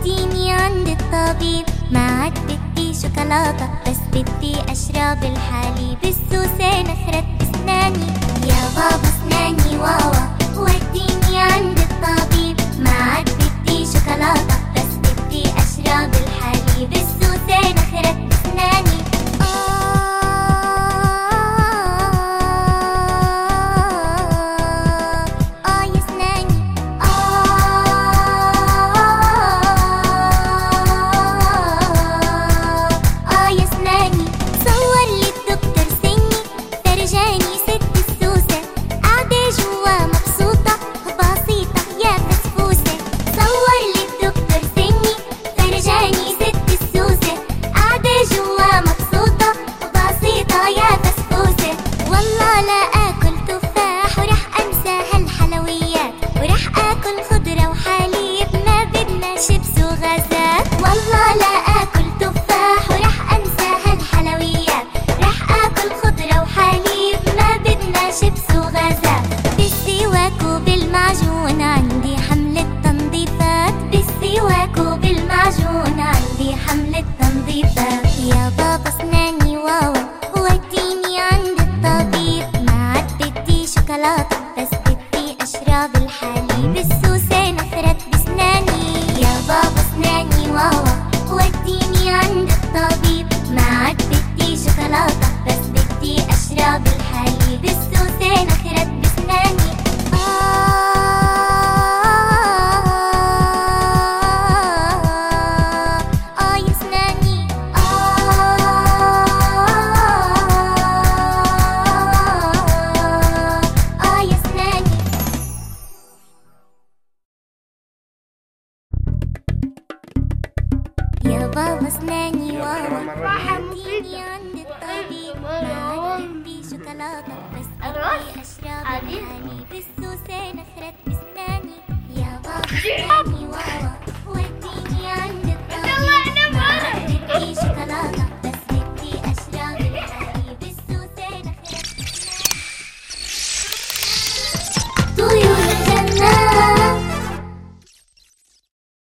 وديني عند الطبيب. ما عاد بدي شوكولاتة بس بدي أشرب الحليب. السوسة نخرت أسناني يا بابا أسناني واو. والله لا بالحليب الحليب السود واسناني وراحتيني عند الطبيب ما عندي شوكولاتة بس ابي اشرب عليه بالسوسه نخرتني